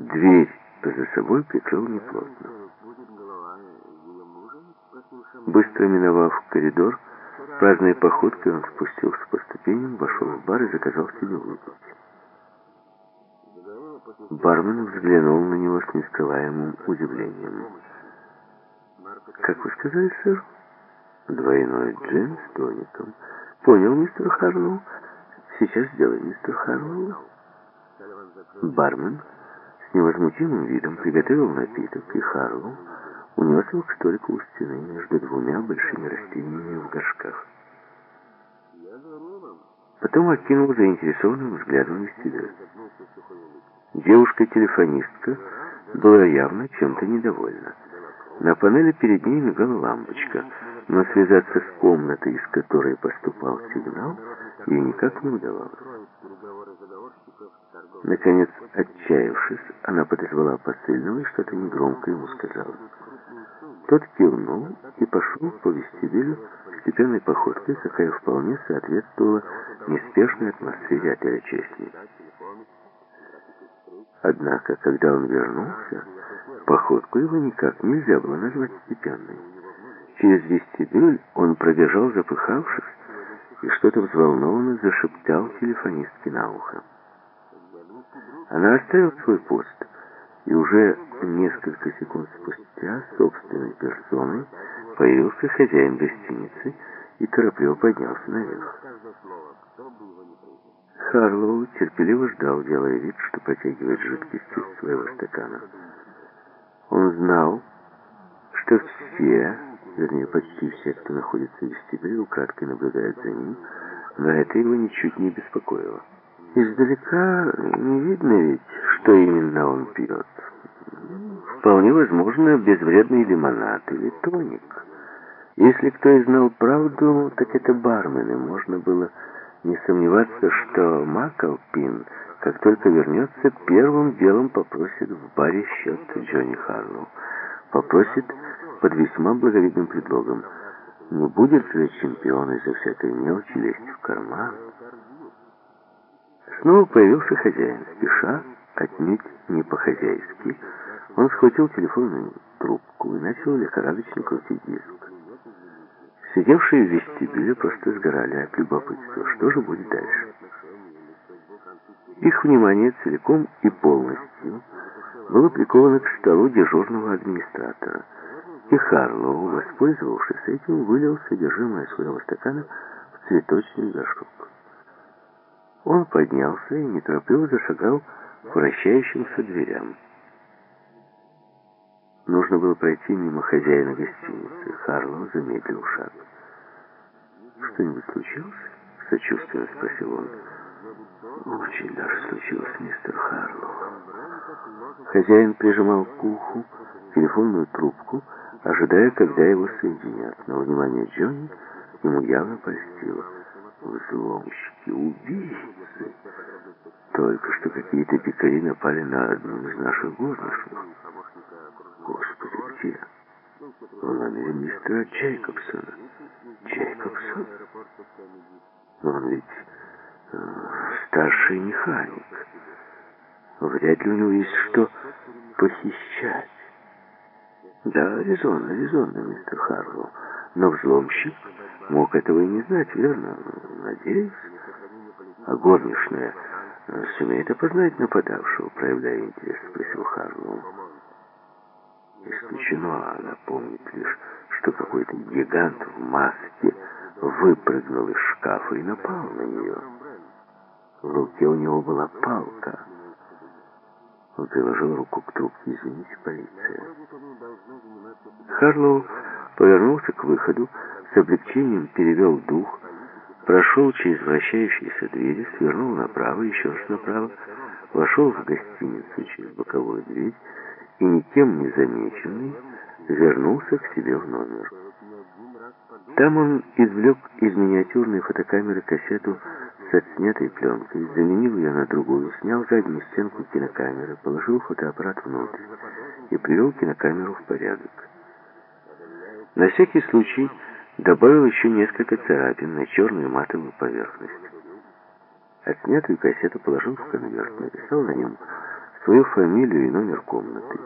Дверь за собой прикрыл неплотно. Быстро миновав коридор, праздной походкой он спустился по ступеням, вошел в бар и заказал себе выпить. Бармен взглянул на него с нескрываемым удивлением. «Как вы сказали, сэр?» «Двойной джин с тоником». «Понял, мистер Харлоу. Сейчас сделай, мистер Харлоу». Бармен невозмутимым видом приготовил напиток, и Харлоу унес его к столику у стены между двумя большими растениями в горшках. Потом окинул заинтересованным взглядом вестибюль. Девушка-телефонистка была явно чем-то недовольна. На панели перед ней мигала лампочка, но связаться с комнатой, из которой поступал сигнал, ей никак не удавалось. Наконец, отчаявшись, она подозвала посыльного и что-то негромко ему сказала. Тот кивнул и пошел по вестибюлю степенной походкой, какая вполне соответствовала неспешной атмосфере отеля «Честник». Однако, когда он вернулся, походку его никак нельзя было назвать степенной. Через вестибюль он пробежал, запыхавшись, и что-то взволнованно зашептал телефонистке на ухо. Она оставила свой пост, и уже несколько секунд спустя собственной персоной появился хозяин гостиницы и торопливо поднялся наверх. Харлоу терпеливо ждал, делая вид, что потягивает жидкость из своего стакана. Он знал, что все, вернее, почти все, кто находится в вестибюле, украдкой наблюдают за ним, но это его ничуть не беспокоило. Издалека не видно ведь, что именно он пьет. Вполне возможно, безвредный лимонад или тоник. Если кто и знал правду, так это бармены. Можно было не сомневаться, что Макалпин, как только вернется, первым делом попросит в баре счет Джонни Харлоу. Попросит под весьма благовидным предлогом. Не будет же чемпион из-за всякой мелочи лезть в карман. Снова появился хозяин, спеша, отнюдь не по-хозяйски. Он схватил телефонную трубку и начал лихорадочно крутить диск. Сидевшие в вестибюле просто сгорали от любопытства. Что же будет дальше? Их внимание целиком и полностью было приковано к столу дежурного администратора. И Харлоу, воспользовавшись этим, вылил содержимое своего стакана в цветочный горшок. Он поднялся и неторопливо зашагал к вращающимся дверям. Нужно было пройти мимо хозяина гостиницы. Харлоу замедлил шаг. «Что-нибудь случилось?» — сочувственно спросил он. «Очень даже случилось, мистер Харлоу». Хозяин прижимал к уху телефонную трубку, ожидая, когда его соединят. Но внимание Джонни ему явно польстило. «Взломщики, убийцы! Только что какие-то пикари напали на одну из наших горничных». Господи, где? В номере мистера Джейкобсона. Джейкобсон? Он ведь э, старший механик. Вряд ли у него есть что похищать. Да, резонно, резонно, мистер Харлоу. Но взломщик мог этого и не знать, верно? Надеюсь. А горничная сумеет опознать нападавшего, проявляя интерес, спросил Харлоу. Исключено, она помнит лишь, что какой-то гигант в маске выпрыгнул из шкафа и напал на нее. В руке у него была палка. Он приложил руку к трубке. «Извините, полиция». Харлоу повернулся к выходу, с облегчением перевел дух, прошел через вращающиеся двери, свернул направо, еще раз направо, вошел в гостиницу через боковую дверь и никем не замеченный вернулся к себе в номер. Там он извлек из миниатюрной фотокамеры кассету с отснятой пленкой, заменил ее на другую, снял заднюю стенку кинокамеры, положил фотоаппарат внутрь и привел кинокамеру в порядок. На всякий случай добавил еще несколько царапин на черную матовую поверхность. Отснятую кассету положил в конверт, написал на нем свою фамилию и номер комнаты.